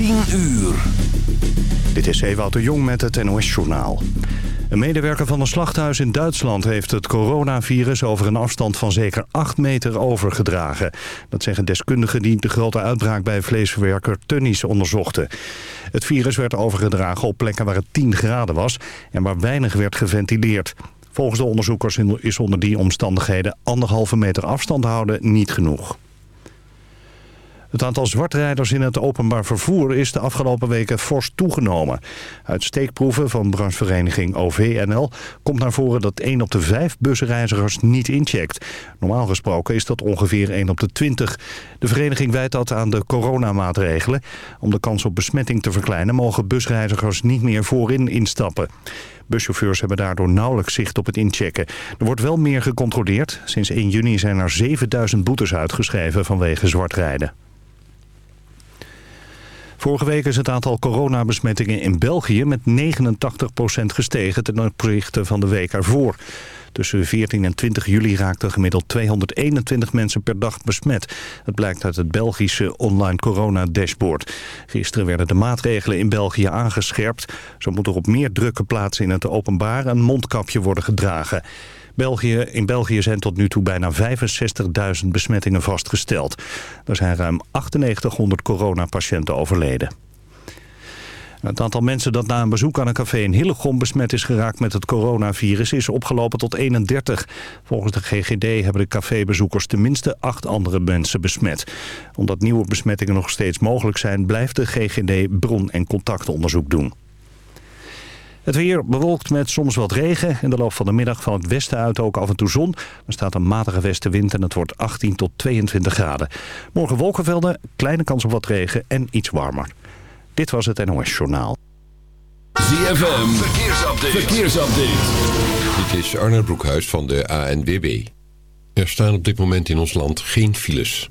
10 uur. Dit is Ewout de Jong met het NOS-journaal. Een medewerker van een slachthuis in Duitsland heeft het coronavirus over een afstand van zeker 8 meter overgedragen. Dat zeggen deskundigen die de grote uitbraak bij vleesverwerker Tönnies onderzochten. Het virus werd overgedragen op plekken waar het 10 graden was en waar weinig werd geventileerd. Volgens de onderzoekers is onder die omstandigheden anderhalve meter afstand houden niet genoeg. Het aantal zwartrijders in het openbaar vervoer is de afgelopen weken fors toegenomen. Uit steekproeven van branchevereniging OVNL komt naar voren dat 1 op de 5 busreizigers niet incheckt. Normaal gesproken is dat ongeveer 1 op de 20. De vereniging wijt dat aan de coronamaatregelen. Om de kans op besmetting te verkleinen mogen busreizigers niet meer voorin instappen. Buschauffeurs hebben daardoor nauwelijks zicht op het inchecken. Er wordt wel meer gecontroleerd. Sinds 1 juni zijn er 7000 boetes uitgeschreven vanwege zwartrijden. Vorige week is het aantal coronabesmettingen in België met 89% gestegen ten opzichte van de week ervoor. Tussen 14 en 20 juli raakten gemiddeld 221 mensen per dag besmet. Het blijkt uit het Belgische online corona-dashboard. Gisteren werden de maatregelen in België aangescherpt. Zo moet er op meer drukke plaatsen in het openbaar een mondkapje worden gedragen. België, in België zijn tot nu toe bijna 65.000 besmettingen vastgesteld. Er zijn ruim 9800 coronapatiënten overleden. Het aantal mensen dat na een bezoek aan een café in Hillegom besmet is geraakt met het coronavirus is opgelopen tot 31. Volgens de GGD hebben de cafébezoekers tenminste acht andere mensen besmet. Omdat nieuwe besmettingen nog steeds mogelijk zijn, blijft de GGD bron- en contactonderzoek doen. Het weer bewolkt met soms wat regen. In de loop van de middag van het westen uit ook af en toe zon. Er staat een matige westenwind en het wordt 18 tot 22 graden. Morgen wolkenvelden, kleine kans op wat regen en iets warmer. Dit was het NOS Journaal. ZFM, verkeersupdate. verkeersupdate. Dit is Arnold Broekhuis van de ANWB. Er staan op dit moment in ons land geen files.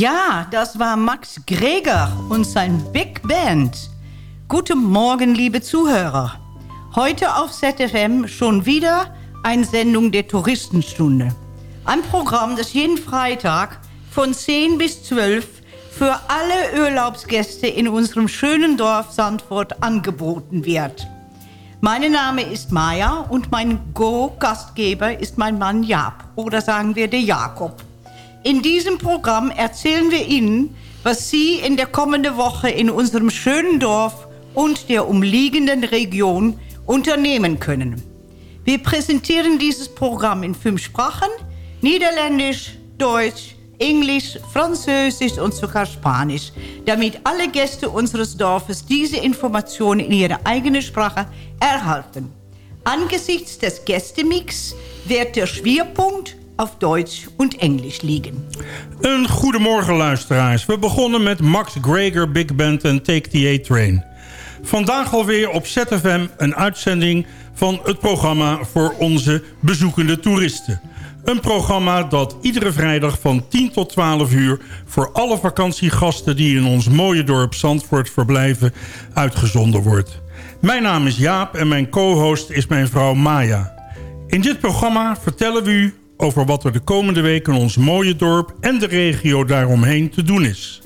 Ja, das war Max Greger und sein Big Band. Guten Morgen, liebe Zuhörer. Heute auf ZFM schon wieder eine Sendung der Touristenstunde. Ein Programm, das jeden Freitag von 10 bis 12 für alle Urlaubsgäste in unserem schönen Dorf Sandford angeboten wird. Mein Name ist Maya und mein Go-Gastgeber ist mein Mann Jab oder sagen wir der Jakob. In diesem Programm erzählen wir Ihnen, was Sie in der kommenden Woche in unserem schönen Dorf und der umliegenden Region unternehmen können. Wir präsentieren dieses Programm in fünf Sprachen, Niederländisch, Deutsch, Englisch, Französisch und sogar Spanisch, damit alle Gäste unseres Dorfes diese Informationen in ihrer eigenen Sprache erhalten. Angesichts des Gästemix wird der Schwerpunkt auf Duits en Engels liegen. Een goedemorgen luisteraars. We begonnen met Max Greger Big Band en Take the A-Train. Vandaag alweer op ZFM een uitzending van het programma voor onze bezoekende toeristen. Een programma dat iedere vrijdag van 10 tot 12 uur... voor alle vakantiegasten die in ons mooie dorp Zandvoort verblijven... uitgezonden wordt. Mijn naam is Jaap en mijn co-host is mijn vrouw Maya. In dit programma vertellen we u over wat er de komende week in ons mooie dorp en de regio daaromheen te doen is.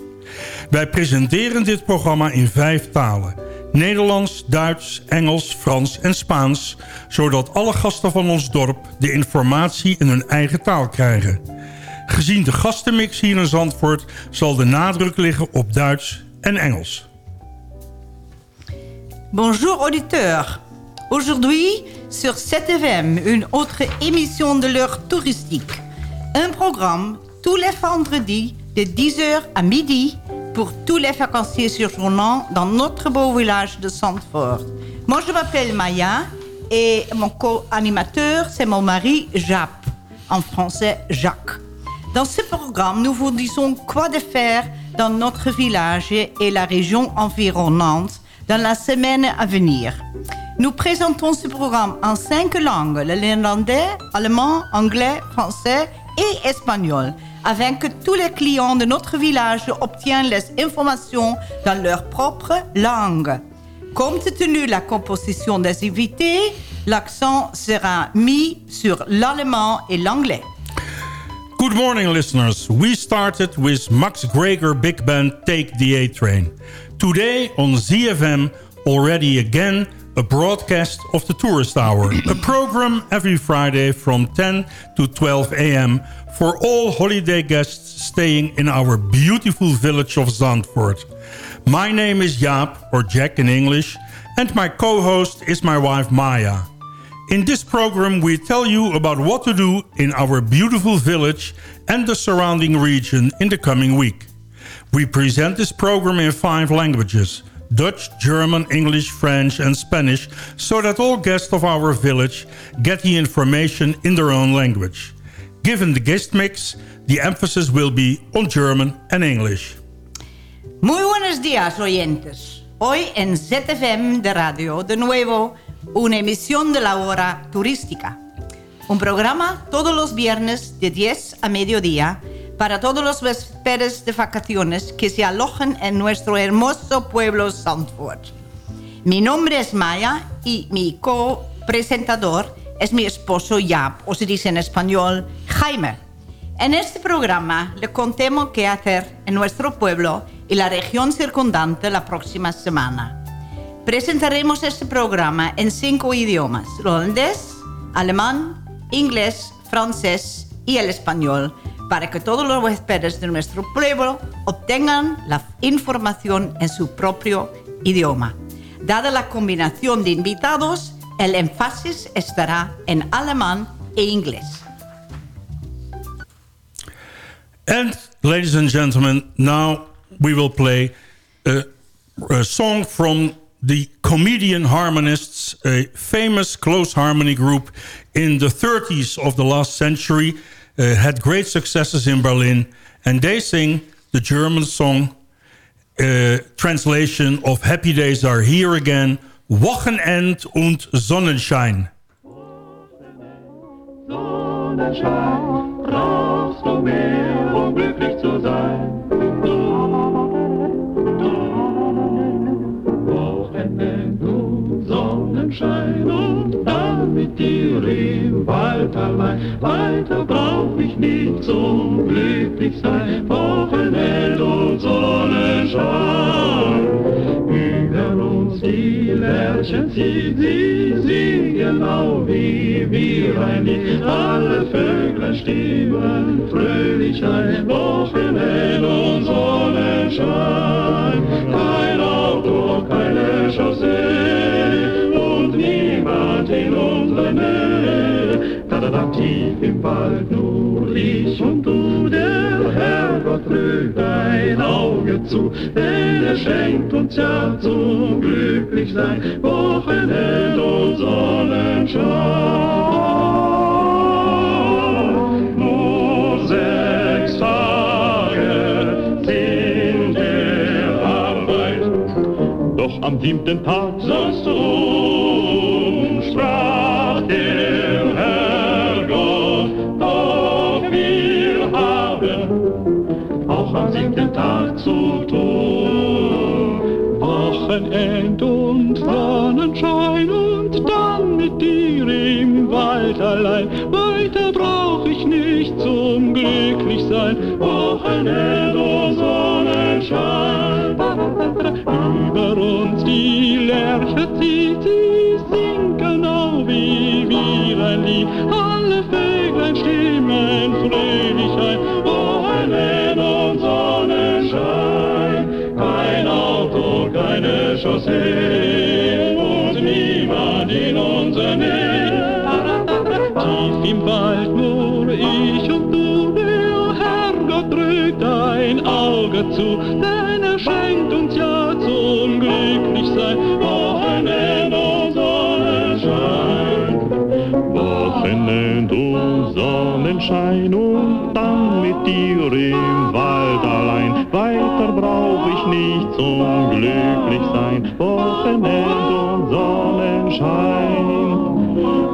Wij presenteren dit programma in vijf talen. Nederlands, Duits, Engels, Frans en Spaans... zodat alle gasten van ons dorp de informatie in hun eigen taal krijgen. Gezien de gastenmix hier in Zandvoort... zal de nadruk liggen op Duits en Engels. Bonjour auditeurs. Aujourd'hui, sur 7FM, une autre émission de l'heure touristique. Un programme tous les vendredis de 10h à midi pour tous les vacanciers séjournant dans notre beau village de Sandford. Moi, je m'appelle Maya et mon co-animateur, c'est mon mari Jap, en français Jacques. Dans ce programme, nous vous disons quoi de faire dans notre village et la région environnante dans la semaine à venir. Nous présentons ce programme en cinq langues, le néerlandais, allemand, anglais, français et espagnol, afin que tous les clients de notre village obtiennent les informations dans leur propre langue. Compte tenu de la composition des invités, l'accent sera mis sur l'allemand et l'anglais. Good morning, listeners. We started with Max Greger Big Band Take the A-Train. Today on ZFM, already again, a broadcast of the Tourist Hour. a program every Friday from 10 to 12 a.m. for all holiday guests staying in our beautiful village of Zandvoort. My name is Jaap, or Jack in English, and my co-host is my wife Maya. In this program we tell you about what to do in our beautiful village and the surrounding region in the coming week. We present this program in five languages – Dutch, German, English, French and Spanish so that all guests of our village get the information in their own language. Given the guest mix, the emphasis will be on German and English. Muy buenos días, oyentes. Hoy en ZFM de Radio de Nuevo, una emisión de la hora turística. Un programa todos los viernes de 10 a mediodía para todos los huéspedes de vacaciones que se alojan en nuestro hermoso pueblo Sandford. Mi nombre es Maya y mi co-presentador es mi esposo Jaap, o se dice en español Jaime. En este programa le contemos qué hacer en nuestro pueblo y la región circundante la próxima semana. Presentaremos este programa en cinco idiomas, holandés, alemán, inglés, francés y el español, para que todos los huéspedes de nuestro pueblo obtengan la información en su propio idioma. Dada la combinación de invitados, el énfasis estará en alemán e inglés. And, ladies and gentlemen, now we will play a, a song from the Comedian Harmonists, a famous close harmony group in the 30s of the last century uh, had great successes in Berlin. And they sing the German song uh, translation of Happy Days Are Here Again, Wochenend und Sonnenschein. Wald allein. Weiter brauch ich nicht zum Glücklichsein, Wochenende und Sonnenschein. Über uns die Lerchen zieht, sie singen genau wie wir ein Lied. Alle Vögel stimmen fröhlich ein, Wochenende und Sonnenschein. Tief im Wald nur ich und du, der Herrgott drückt ein Auge zu, denn er schenkt uns ja zum Glücklichsein Wochenende und Sonnenschein. Nur sechs Tage sind der Arbeit, doch am siebten Tag sollst du, auch am siebten Tag zu tun. Wochenend und Sonnenschein und dann mit dir im Wald allein. Weiter brauch ich nicht zum Glücklichsein. Wochenend und Sonnenschein. Über uns die Lerche zieht, sie singt genau wie wir ein Lied. Keine Chaussee und niemand in unserer Nähe. Tief im Wald nur ich und du, der Herrgott drückt ein Auge zu, denn er schenkt uns ja zum Glücklichsein Wochenend und Sonnenschein. Wochenend und Sonnenschein und dann mit dir im Wald zum Glücklichsein. Wochenend und Sonnenschein.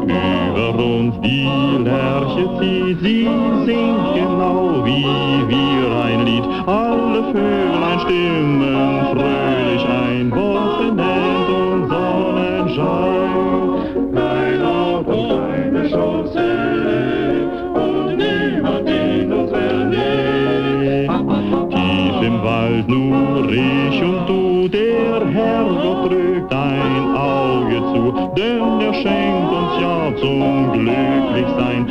Über uns die Lerche zieht, sie singt genau wie wir ein Lied. Alle Vöglein stimmen fröhlich ein. Wochenend und Sonnenschein. Kein Auto, keine Chaussee im Wald nur ich denn er schenkt uns ja zum Sonnenschein.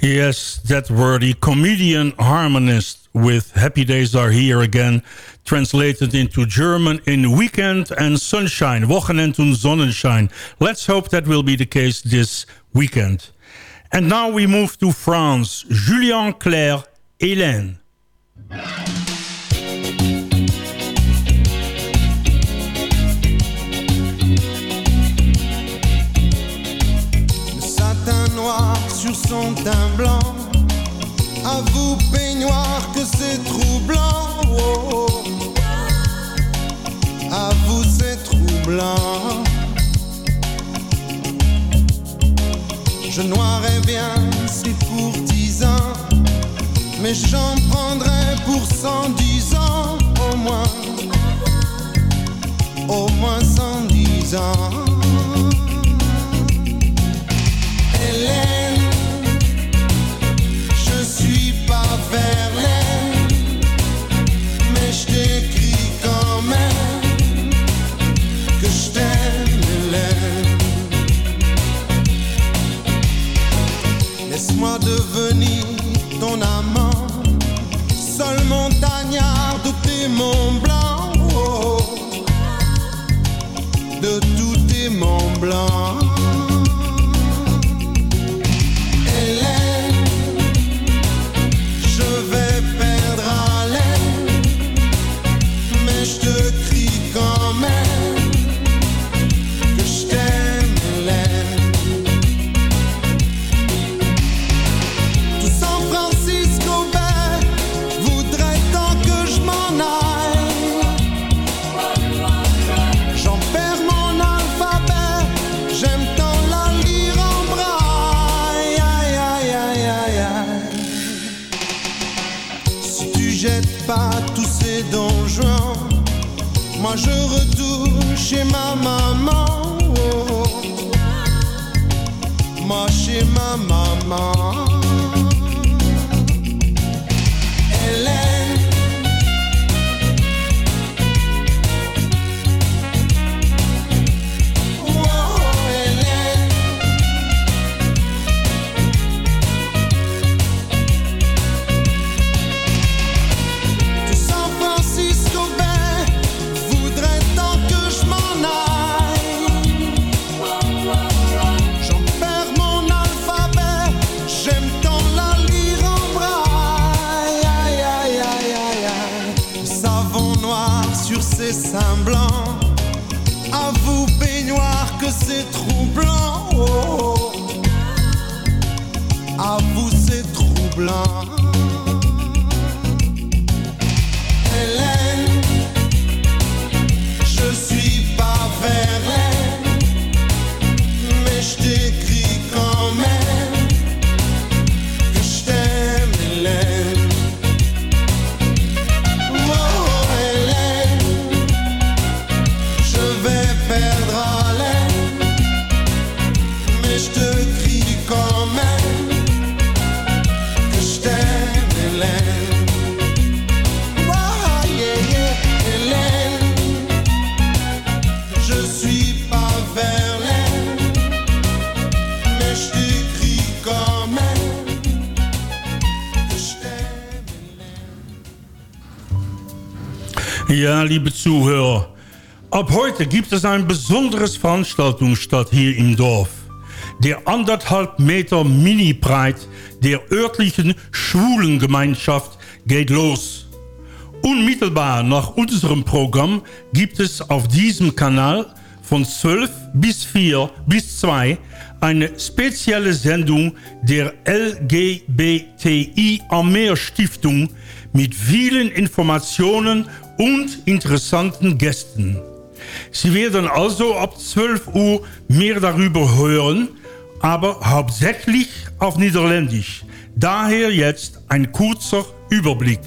Yes, that were the comedian harmonist with Happy Days Are Here Again, translated into German in Weekend and Sunshine, Wochenend und Sonnenschein. Let's hope that will be the case this weekend. And now we move to France. Julien Clerc, Hélène. Le satin noir sur son teint blanc. Avoue peignoir que c'est troublant. Oh, oh. Avoue c'est troublant. Je noirais bien ces courtisans, mais j'en prendrais pour cent dix ans au moins, au moins cent dix ans. Hélène, je suis pas Verlaine, monts Ja, liebe Zuhörer. Ab heute gibt es ein besonderes Veranstaltung statt hier im Dorf. Der anderthalb Meter Mini-Breit der örtlichen Schwulengemeinschaft geht los. Unmittelbar nach unserem Programm gibt es auf diesem Kanal von 12 bis 4 bis 2 eine spezielle Sendung der LGBTI am Meer Stiftung mit vielen Informationen und interessanten Gästen. Sie werden also ab 12 Uhr mehr darüber hören, aber hauptsächlich auf Niederländisch. Daher jetzt ein kurzer Überblick.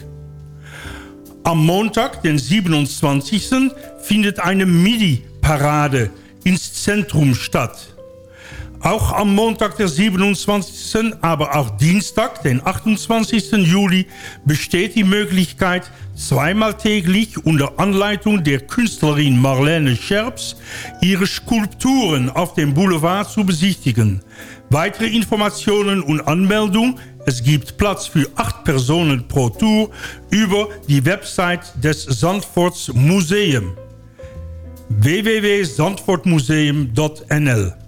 Am Montag, den 27. findet eine MIDI-Parade ins Zentrum statt. Auch am Montag, der 27., aber auch Dienstag, den 28. Juli, besteht die Möglichkeit, zweimal täglich unter Anleitung der Künstlerin Marlene Scherps ihre Skulpturen auf dem Boulevard zu besichtigen. Weitere Informationen und Anmeldung, es gibt Platz für acht Personen pro Tour, über die Website des Zandvoorts Museum www.zandvoortmuseum.nl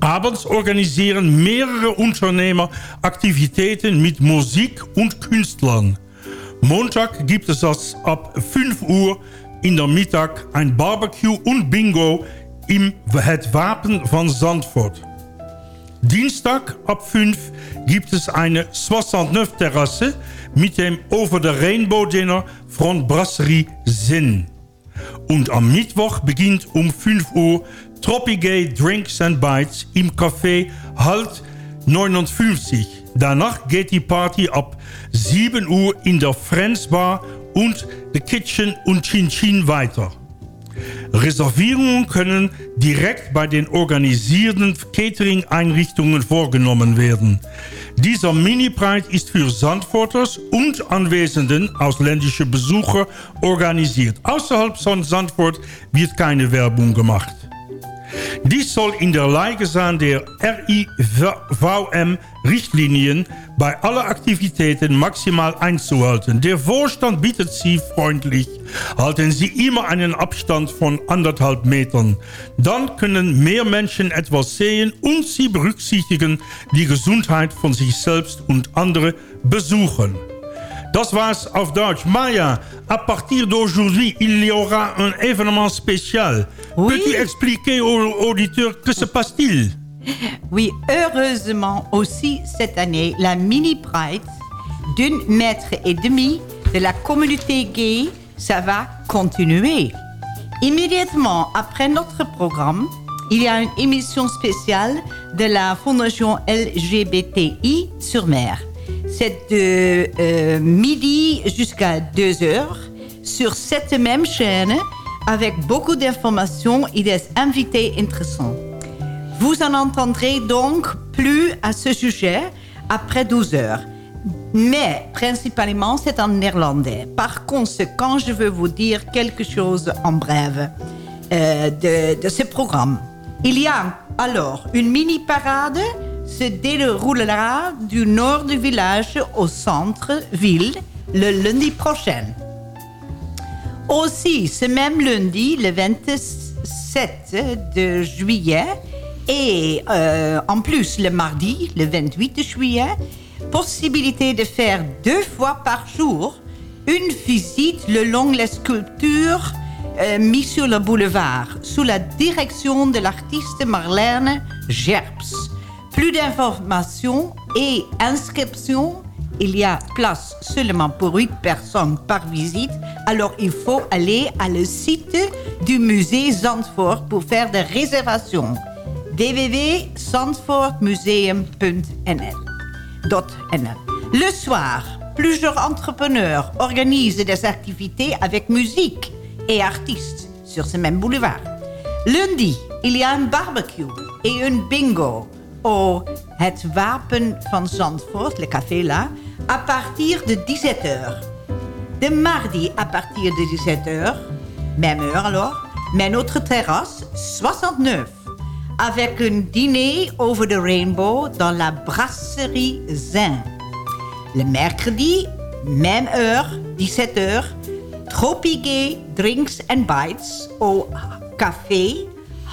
Abends organisieren mehrere Unternehmer Aktivitäten mit Musik und Künstlern. Montag gibt es ab 5 Uhr in der Mittag ein Barbecue und Bingo im Het Wapen van Zandvoort. Dienstag ab 5 gibt es eine 69 Terrasse mit dem Over the Rainbow Dinner von Brasserie Zin. Und am Mittwoch beginnt um 5 Uhr Tropigay Drinks and Bites im Café Halt 59. Danach geht die Party ab 7 Uhr in der Friends Bar und The Kitchen und Chin Chin weiter. Reservierungen können direkt bei den organisierten Catering-Einrichtungen vorgenommen werden. Dieser Mini-Pride ist für Zandvoorters und anwesenden ausländische Besucher organisiert. Außerhalb von Zandvoort wird keine Werbung gemacht. Dies soll in der Lage sein der RIVM-Richtlinien bei aller Aktivitäten maximal einzuhalten. Der Vorstand bittet Sie freundlich, halten Sie immer einen Abstand von anderthalb Metern. Dann können mehr Menschen etwas sehen und Sie berücksichtigen die Gesundheit von sich selbst und andere Besuchern. Das war's auf Deutsch. Maya, à partir d'aujourd'hui, il y aura un événement spécial. Oui. Peux-tu expliquer aux auditeurs que se passe-t-il? Oui, heureusement aussi cette année, la mini Pride d'un mètre et demi de la communauté gay, ça va continuer. Immédiatement après notre programme, il y a une émission spéciale de la Fondation LGBTI sur mer. C'est de euh, midi jusqu'à 2 heures sur cette même chaîne avec beaucoup d'informations et des invités intéressants. Vous en entendrez donc plus à ce sujet après 12 heures. Mais principalement, c'est en néerlandais. Par conséquent, je veux vous dire quelque chose en bref euh, de, de ce programme. Il y a alors une mini-parade se déroulera du nord du village au centre-ville le lundi prochain. Aussi, ce même lundi, le 27 de juillet, et euh, en plus le mardi, le 28 juillet, possibilité de faire deux fois par jour une visite le long les sculptures euh, mises sur le boulevard sous la direction de l'artiste Marlène Gerps. Plus d'informations et inscriptions. Il y a place seulement pour 8 personnes par visite. Alors il faut aller à le site du musée Zandvoort pour faire des réservations. www.zandvoortmuseum.nl Le soir, plusieurs entrepreneurs organisent des activités avec musique et artistes sur ce même boulevard. Lundi, il y a un barbecue et un bingo au Het Wapen van Zandvoort, le café là, à partir de 17h. De mardi à partir de 17h, même heure alors, mais notre terrasse 69, avec un dîner over the rainbow dans la brasserie Zin. Le mercredi, même heure, 17h, Tropigay Drinks and Bites au café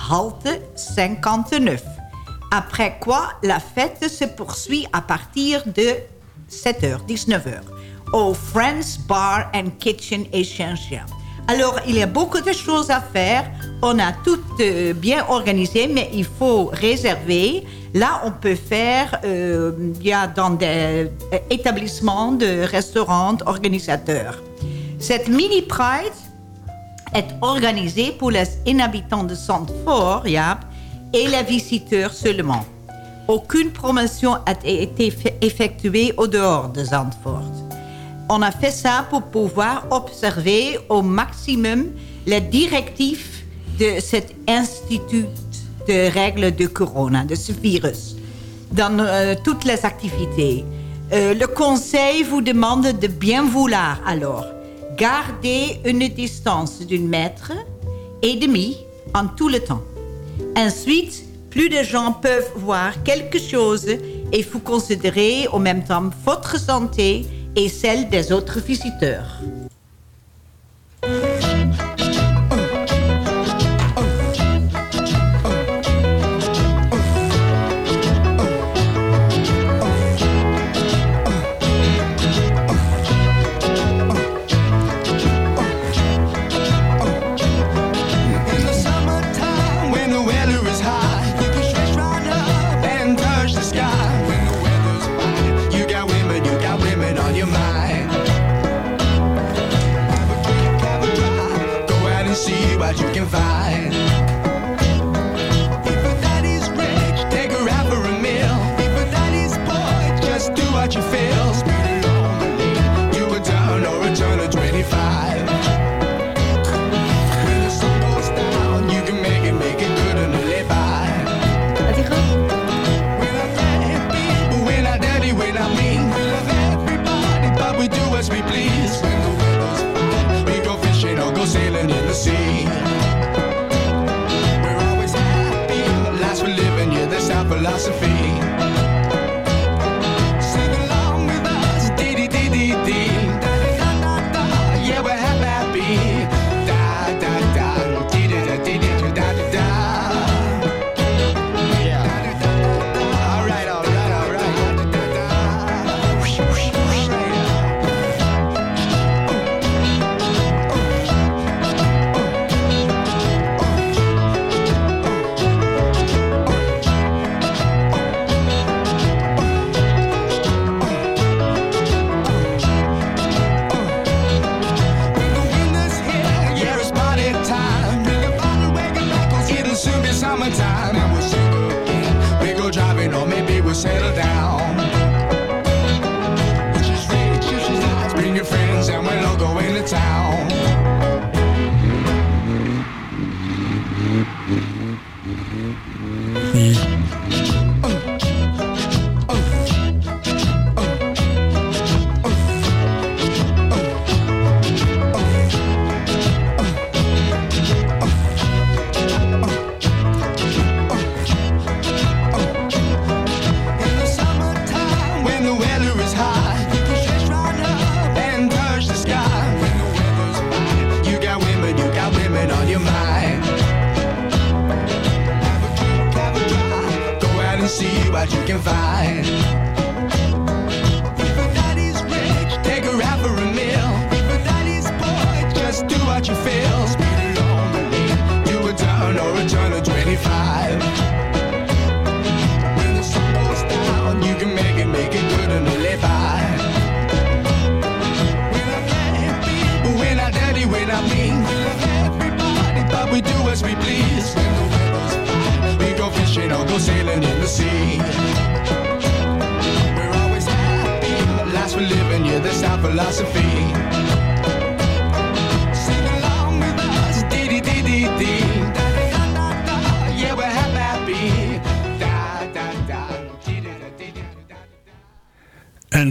Halte 59. Après quoi, la fête se poursuit à partir de 7h, 19h, au Friends Bar and Kitchen Essential. Alors, il y a beaucoup de choses à faire. On a tout euh, bien organisé, mais il faut réserver. Là, on peut faire, euh, il y a dans des euh, établissements de restaurants organisateurs. Cette mini Pride est organisée pour les inhabitants de Zandvoort, ja, et les visiteurs seulement. Aucune promotion a été effectuée au dehors de Zandvoort. On a fait ça pour pouvoir observer au maximum les directives de cet institut de règles de corona, de ce virus, dans euh, toutes les activités. Euh, le conseil vous demande de bien vouloir alors garder une distance d'une mètre et demi en tout le temps. Ensuite, plus de gens peuvent voir quelque chose et vous considérez en même temps votre santé et celle des autres visiteurs.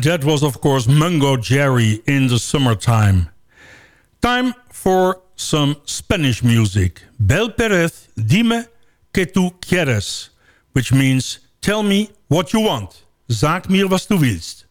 that was of course Mungo Jerry in the summertime. Time for some Spanish music. Bel Perez, dime que tú quieres, which means tell me what you want. Sag mir, was du willst.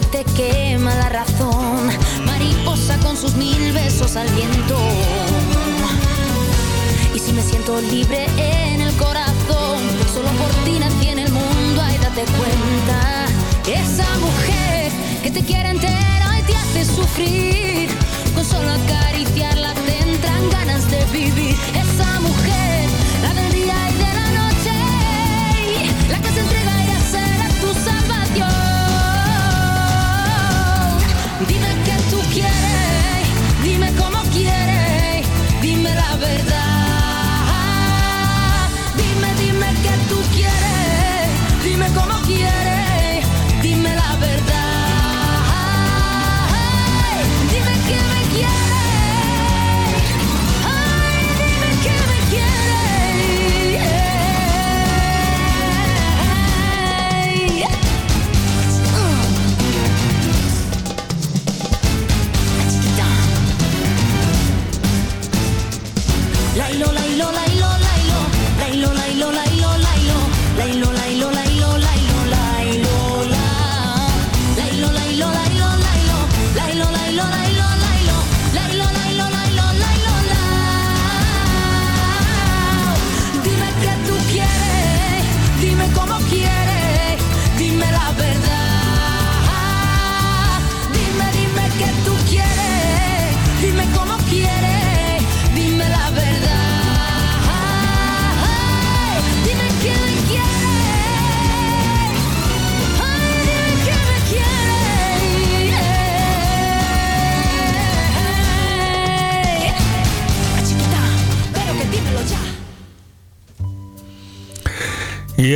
te quema la razón, mariposa con sus mil besos al viento. Y si me siento libre en el corazón, solo por ti nací en el mundo, ay date cuenta. Esa mujer que te quiere entera y te hace sufrir, con solo acariciarla te entran ganas de vivir. Esa mujer, la del día y de la noche, la que se entrega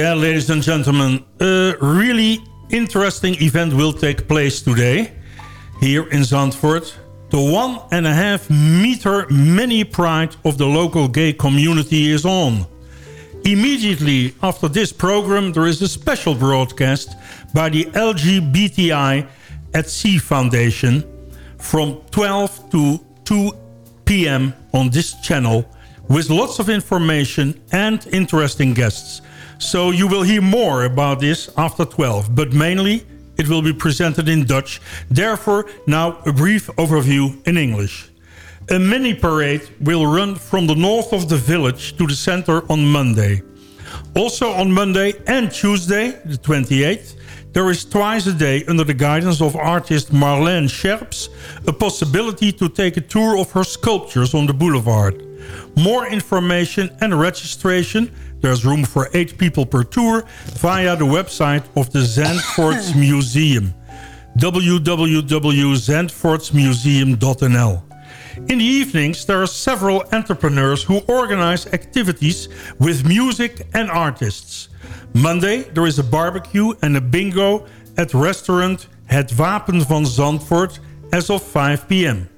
yeah, ladies and gentlemen, a really interesting event will take place today here in Zandvoort. The one and a half meter mini pride of the local gay community is on. Immediately after this program, there is a special broadcast by the LGBTI at Sea Foundation from 12 to 2 p.m. on this channel with lots of information and interesting guests. So you will hear more about this after 12. But mainly, it will be presented in Dutch. Therefore, now a brief overview in English. A mini parade will run from the north of the village to the center on Monday. Also on Monday and Tuesday, the 28th, there is twice a day under the guidance of artist Marlene Scherps a possibility to take a tour of her sculptures on the boulevard. More information and registration there's room for 8 people per tour, via the website of the Zandvoorts Museum www.zandvoortsmuseum.nl in the evenings, there are several entrepreneurs who organize activities with music and artists. Monday, there is a barbecue and a bingo at restaurant Het Wapen van Zandvoort as of 5 p.m.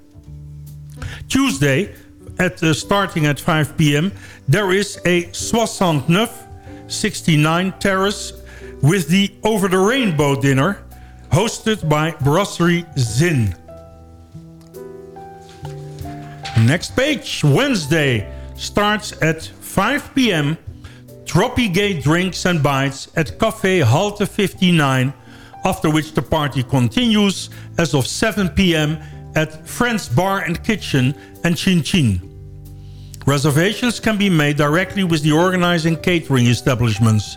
Tuesday, at uh, starting at 5 p.m., there is a 69 69 terrace with the Over the Rainbow dinner hosted by Brasserie Zin. Next page, Wednesday, starts at 5 p.m. Tropigate Drinks and Bites at Café Halte 59, after which the party continues as of 7 p.m. at Friends Bar and Kitchen and Chin Chin. Reservations can be made directly with the organizing catering establishments.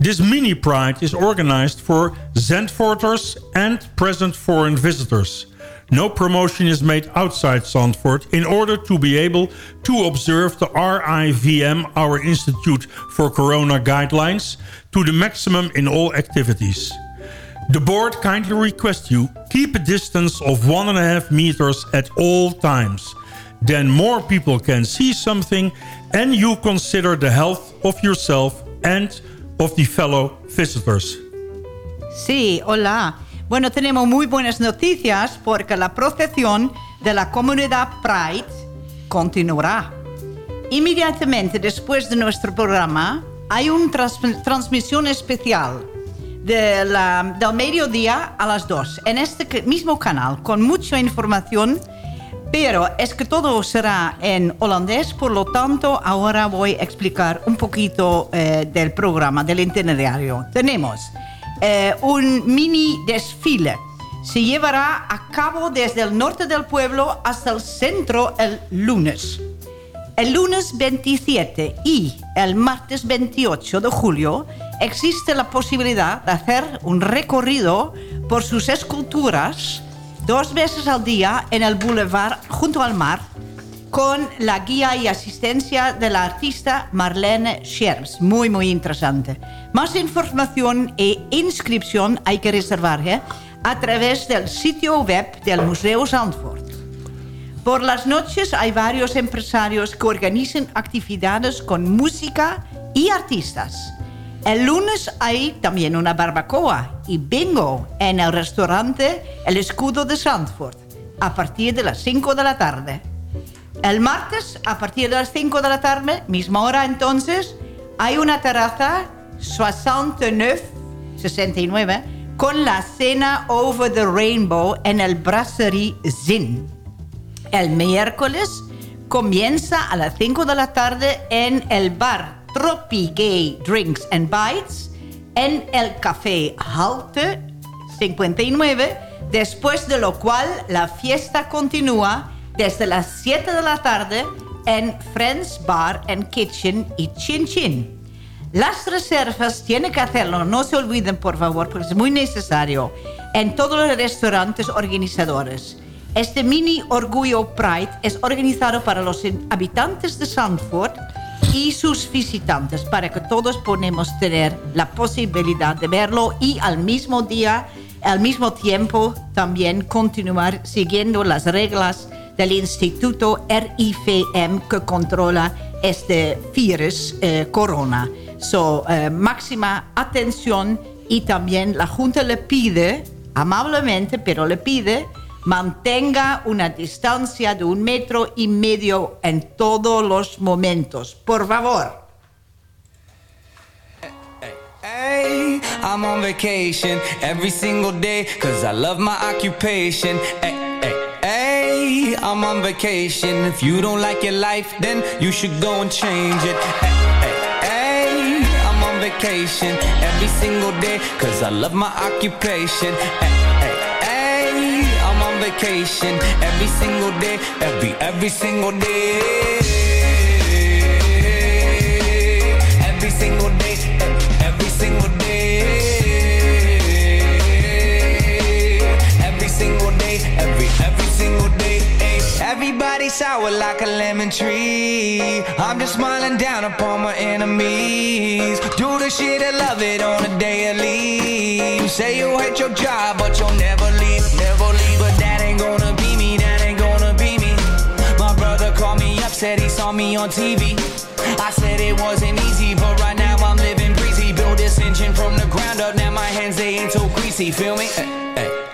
This mini pride is organized for Zandvoorters and present foreign visitors. No promotion is made outside Zandvoort in order to be able to observe the RIVM, our Institute for Corona Guidelines, to the maximum in all activities. The board kindly requests you keep a distance of one and a half meters at all times. Then more people can see something and you consider the health of yourself and of the fellow visitors. Sí, hola. Bueno, tenemos muy buenas noticias porque la procesión de la comunidad Pride continuará. Inmediatamente después de nuestro programa hay una trans transmisión especial del mediodía a las 2 en este mismo canal con mucha información, pero es que todo será en holandés, por lo tanto ahora voy a explicar un poquito eh, del programa, del itinerario. Tenemos eh, un mini desfile. Se llevará a cabo desde el norte del pueblo hasta el centro el lunes. El lunes 27 y el martes 28 de julio existe la posibilidad de hacer un recorrido por sus esculturas dos veces al día en el boulevard junto al mar con la guía y asistencia de la artista Marlene Scherps. Muy, muy interesante. Más información e inscripción hay que reservar ¿eh? a través del sitio web del Museo Zandvoort. Por las noches hay varios empresarios que organizan actividades con música y artistas. El lunes hay también una barbacoa y bingo en el restaurante El Escudo de Zandvoort a partir de las 5 de la tarde. El martes, a partir de las 5 de la tarde, misma hora entonces, hay una terraza 69, 69 con la cena Over the Rainbow en el Brasserie Zin. El miércoles comienza a las 5 de la tarde en el bar Tropi Gay Drinks and Bites en el Café Halte 59, después de lo cual la fiesta continúa desde las 7 de la tarde en Friends Bar and Kitchen y Chin Chin. Las reservas tienen que hacerlo, no se olviden por favor, porque es muy necesario, en todos los restaurantes organizadores. Este mini Orgullo Pride es organizado para los habitantes de Zandvoort y sus visitantes, para que todos podamos tener la posibilidad de verlo y al mismo día, al mismo tiempo, también continuar siguiendo las reglas del Instituto RIVM que controla este virus eh, corona. So, eh, máxima atención y también la Junta le pide, amablemente, pero le pide, mantenga una distancia de un metro y medio en todos los momentos. Por favor. Hey, I'm on vacation every single day cause I love my occupation. Hey, hey, hey, I'm on vacation. If you don't like your life, then you should go and change it. Hey, hey, hey, I'm on vacation. every single day, cause I love my occupation. I'm on vacation every single day, every, every single day. Every single day, Everybody sour like a lemon tree. I'm just smiling down upon my enemies. Do the shit I love it on a daily. You say you hate your job, but you'll never leave, never leave. But that ain't gonna be me, that ain't gonna be me. My brother called me up, said he saw me on TV. I said it wasn't easy, but right now I'm living breezy. Build this engine from the ground up, now my hands they ain't so greasy. Feel me? Hey, hey.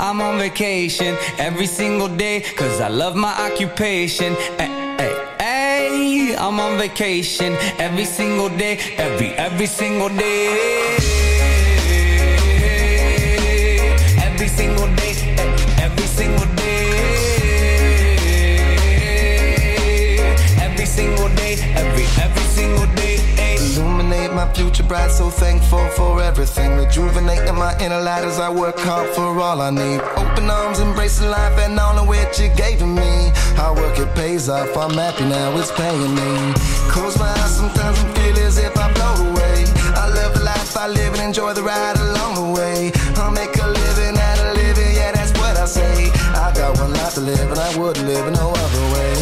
I'm on vacation every single day, cause I love my occupation. Hey, hey, hey. I'm on vacation every single day, every, every single day. Future bright, so thankful for everything. Rejuvenating my inner light as I work hard for all I need. Open arms, embracing life and all of which you gave to me. Hard work, it pays off. I'm happy now, it's paying me. Close my eyes sometimes and feel as if I blow away. I love the life I live and enjoy the ride along the way. I'll make a living out of living, yeah, that's what I say. I got one life to live and I wouldn't live in no other way.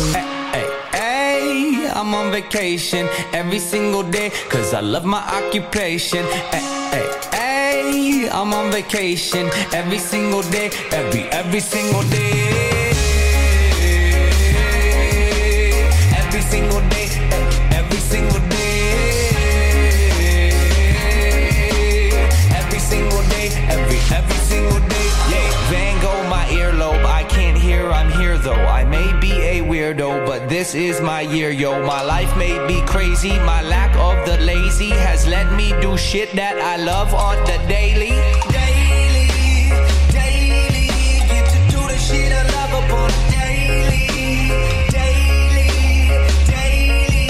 I'm on vacation every single day, cause I love my occupation. Hey, I'm on vacation every single day, every, every single day. Every single day, every single day. Every single day, every, every single day. Van Gogh, my earlobe, I can't hear, I'm here though. I may be a weirdo, this is my year, yo. My life may be crazy, my lack of the lazy has let me do shit that I love on the daily. Daily, daily, get to do the shit I love upon the daily. Daily, daily,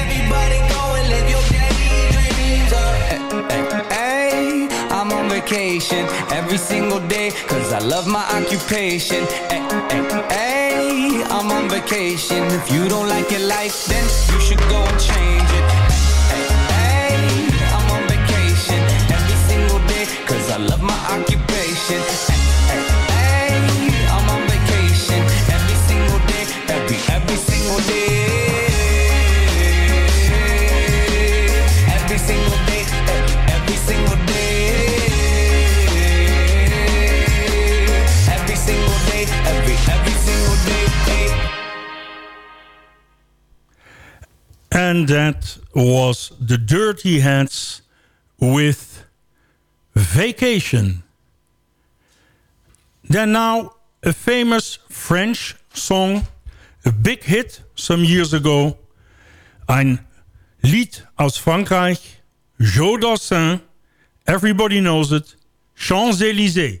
everybody go and live your daydreams. Hey, I'm on vacation every single day, cause I love my occupation. Hey, hey, hey, I'm on vacation. If you don't like your life, then you should go and change it. Hey, I'm on vacation every single day, cause I love my occupation. Hey, I'm on vacation every single day, every, every single day. And that was the Dirty Heads with Vacation. Then now a famous French song, a big hit some years ago. Ein Lied aus Frankreich, Joe Dassin, everybody knows it, Champs-Élysées.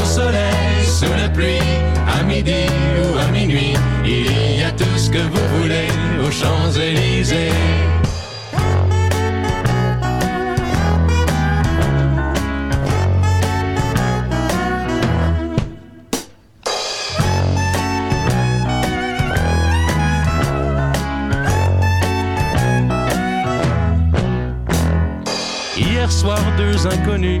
au soleil, sous la pluie, à midi ou à minuit, il y a tout ce que vous voulez aux Champs-Élysées. Hier soir, deux inconnus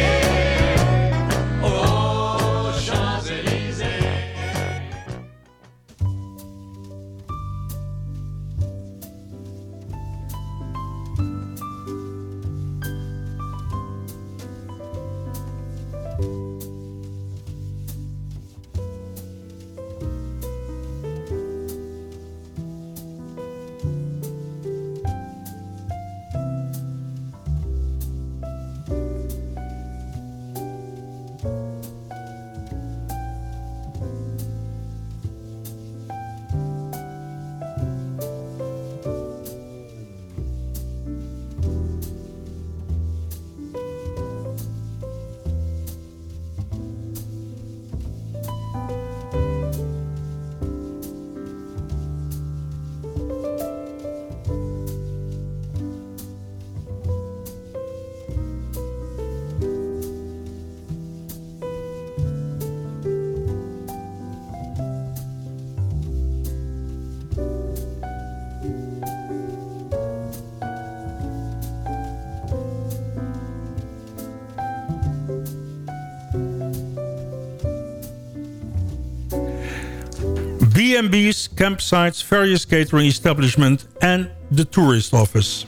B&B's, campsites, various catering establishments and the tourist office.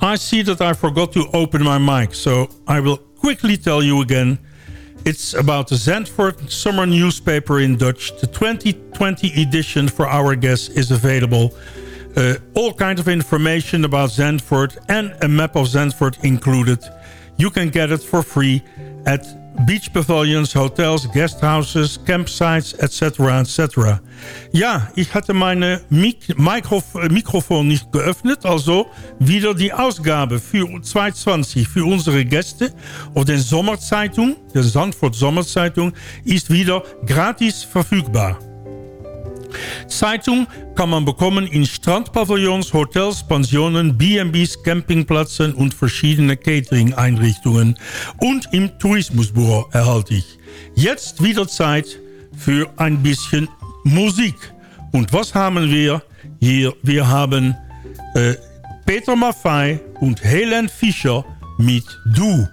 I see that I forgot to open my mic, so I will quickly tell you again. It's about the Zandvoort Summer Newspaper in Dutch. The 2020 edition for our guests is available. Uh, all kinds of information about Zandvoort and a map of Zandvoort included. You can get it for free at beach pavilions, hotels, guest houses, campsites, etc. etc. Ja, ich hatte meine Mik Mikrof äh, Mikrofon nicht geöffnet, also wieder die Ausgabe für 2020 für unsere Gäste auf den Sommerzeitung, der Sandford Sommerzeitung, ist wieder gratis verfügbar. Zeitung kann man bekommen in Strandpavillons, Hotels, Pensionen, B&Bs, Campingplätzen und verschiedene Catering-Einrichtungen. Und im Tourismusbüro erhältlich. Jetzt wieder Zeit für ein bisschen Musik. Und was haben wir hier? Wir haben äh, Peter Maffay und Helen Fischer mit Du.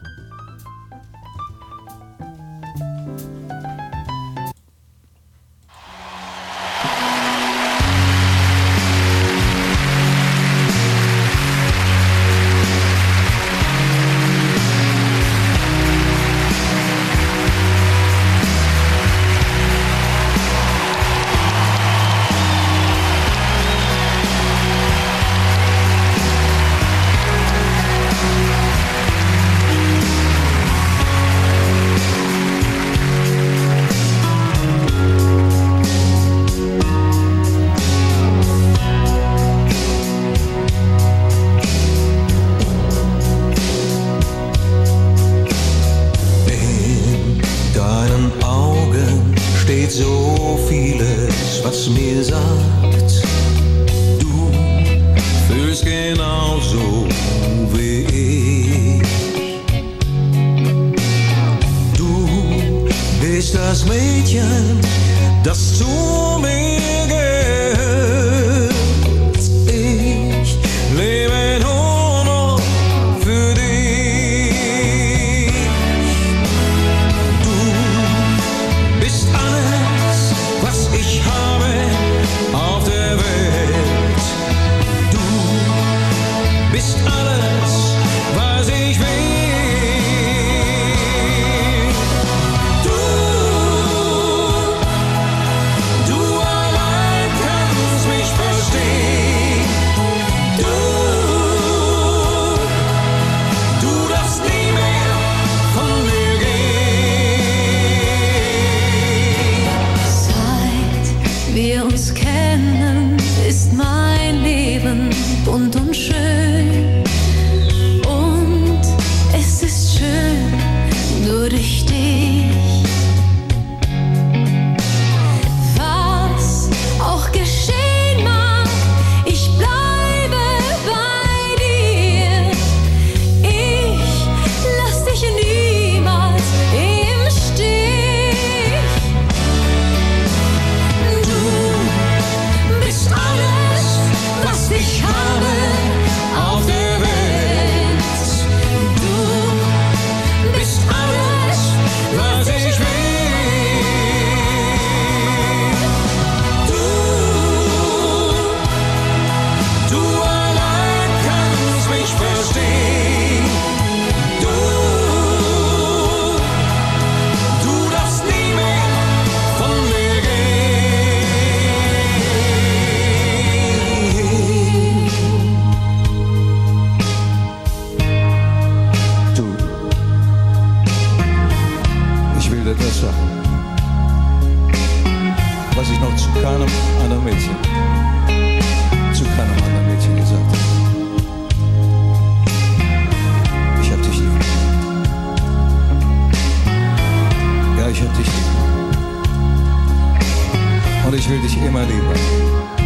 Mandiba.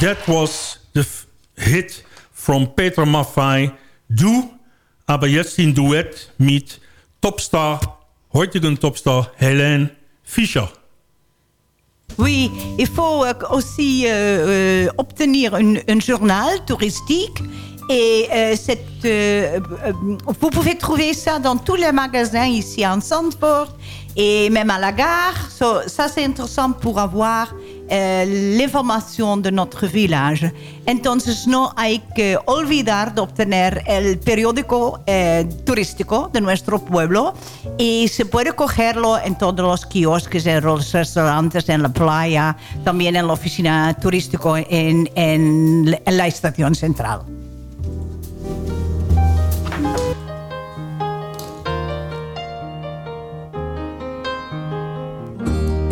That was the hit from Peter Maffay. Jetzt in Duett mit Topstar, heutigen Topstar Helene Fischer. Oui, il faut euh, aussi euh, euh, obtenir une- un journal touristique. Et euh, cette, euh, euh, vous pouvez trouver ça dans tous les magasins ici en Zandvoort et même à la gare. So, ça, c'est intéressant pour avoir eh, l'información de nuestro village. Entonces no hay que olvidar de obtener el periódico eh, turístico de nuestro pueblo y se puede cogerlo en todos los kiosques, en los restaurantes, en la playa, también en la oficina turístico en, en en la estación central.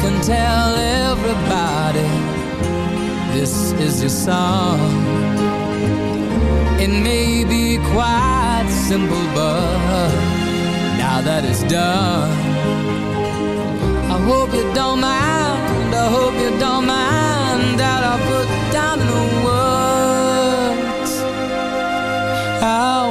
Can tell everybody this is your song. It may be quite simple, but now that it's done, I hope you don't mind. I hope you don't mind that I put down the words how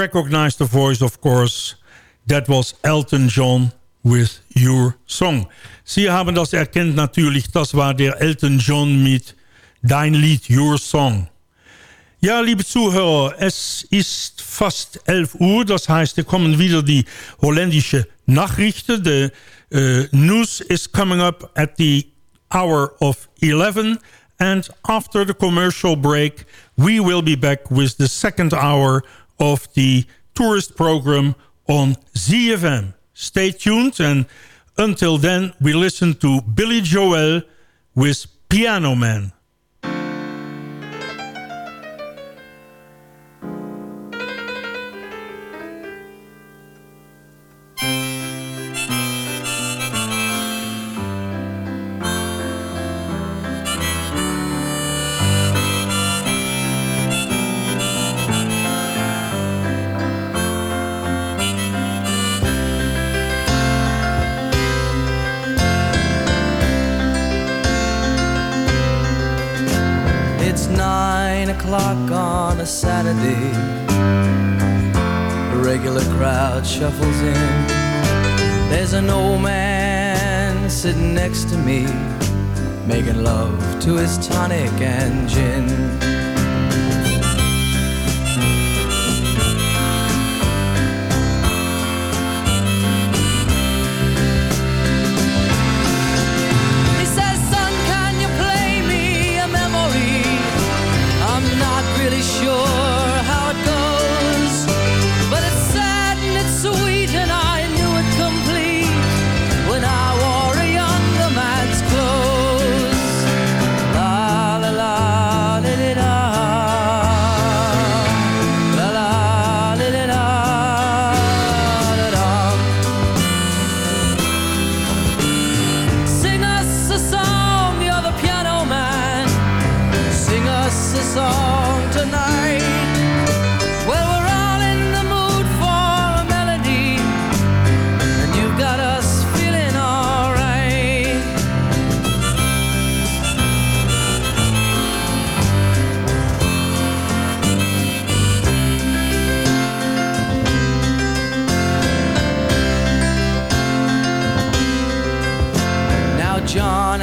recognize the voice, of course. That was Elton John with Your Song. Sie haben das erkennt natürlich. Das war der Elton John mit Dein Lied, Your Song. Ja, liebe Zuhörer, es ist fast 11 Uhr. Das heißt, da kommen wieder die holländische Nachrichten. The uh, news is coming up at the hour of 11. And after the commercial break, we will be back with the second hour of the tourist program on ZFM. Stay tuned and until then we listen to Billy Joel with Piano Man.